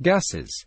gases.